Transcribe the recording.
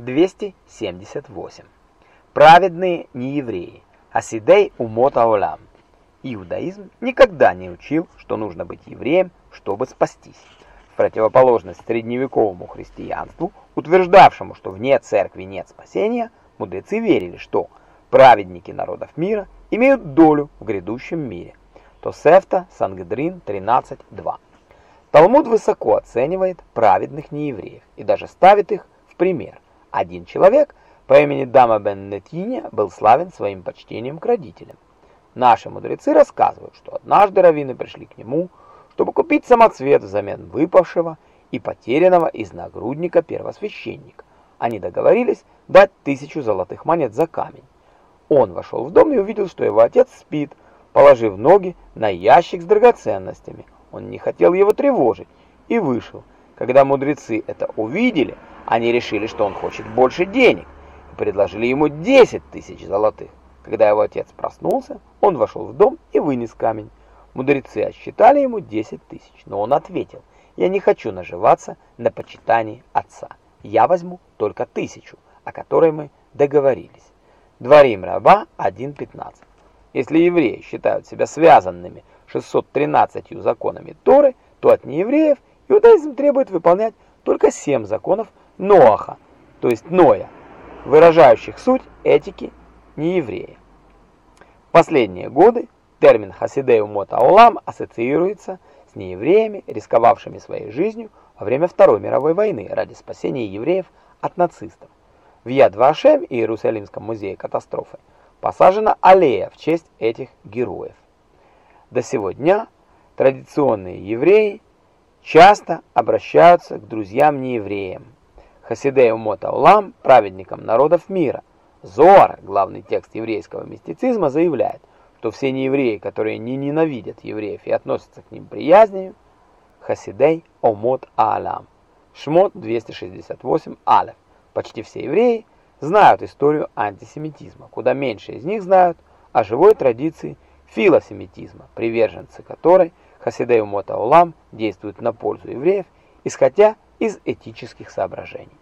278. Праведные неевреи. Асидей умота олам. Иудаизм никогда не учил, что нужно быть евреем, чтобы спастись. В противоположность средневековому христианству, утверждавшему, что вне церкви нет спасения, мудрецы верили, что праведники народов мира имеют долю в грядущем мире. Тосефта, Сангедрин 13.2. Талмуд высоко оценивает праведных неевреев и даже ставит их в пример – один человек по имени Дама бен Нетиня был славен своим почтением к родителям. Наши мудрецы рассказывают, что однажды раввины пришли к нему, чтобы купить самоцвет взамен выпавшего и потерянного из нагрудника первосвященника. Они договорились дать тысячу золотых монет за камень. Он вошел в дом и увидел, что его отец спит, положив ноги на ящик с драгоценностями. Он не хотел его тревожить и вышел. Когда мудрецы это увидели, они решили, что он хочет больше денег, и предложили ему 10 тысяч золотых. Когда его отец проснулся, он вошел в дом и вынес камень. Мудрецы отсчитали ему 10 тысяч, но он ответил, «Я не хочу наживаться на почитании отца. Я возьму только тысячу, о которой мы договорились». Дворим раба 1.15. Если евреи считают себя связанными 613 законами Торы, то от неевреев иудаизм требует выполнять только 7 законов Ноаха, то есть Ноя, выражающих суть этики нееврея. В последние годы термин «хасидею мота олам» ассоциируется с неевреями, рисковавшими своей жизнью во время Второй мировой войны ради спасения евреев от нацистов. В Яд-Вашем и Иерусалимском музее катастрофы посажена аллея в честь этих героев. До сего дня традиционные евреи часто обращаются к друзьям-неевреям, Хасидею Мота Улам, праведникам народов мира. Зоар, главный текст еврейского мистицизма, заявляет, что все неевреи, которые не ненавидят евреев и относятся к ним приязнью, Хасидей Омот Аалам. Шмот 268 Алеф. Почти все евреи знают историю антисемитизма, куда меньше из них знают о живой традиции филосемитизма, приверженцы которой Хасидей Мота Улам действуют на пользу евреев, исходя из этических соображений.